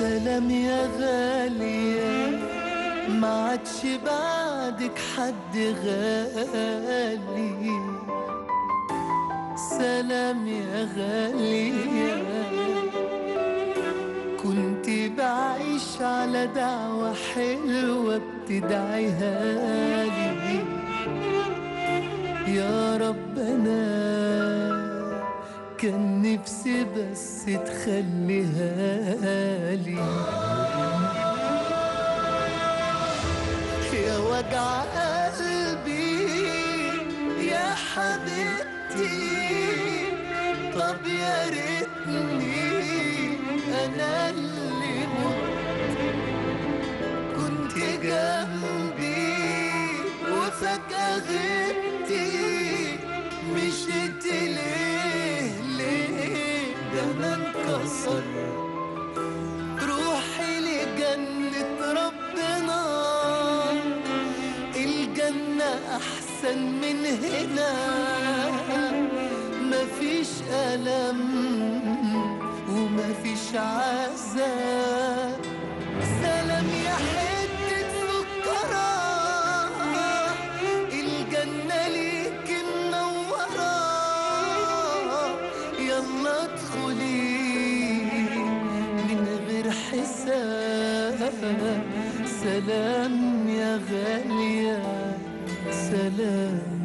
سلام يا غالية ما عادش بعدك حد غالي. سلام يا غالية كنت بعيش على دعوة حلوة بتدعيها لي. يا ربنا كان نفسي بس تخليها لي. يا وجع قلبي يا حبيبتي طب يا ريتني. أنا انكسر روحي لجنة ربنا. الجنة أحسن من هنا. مفيش ألم ومفيش عذاب. ادخلي من غير حساب. سلام يا غالية سلام.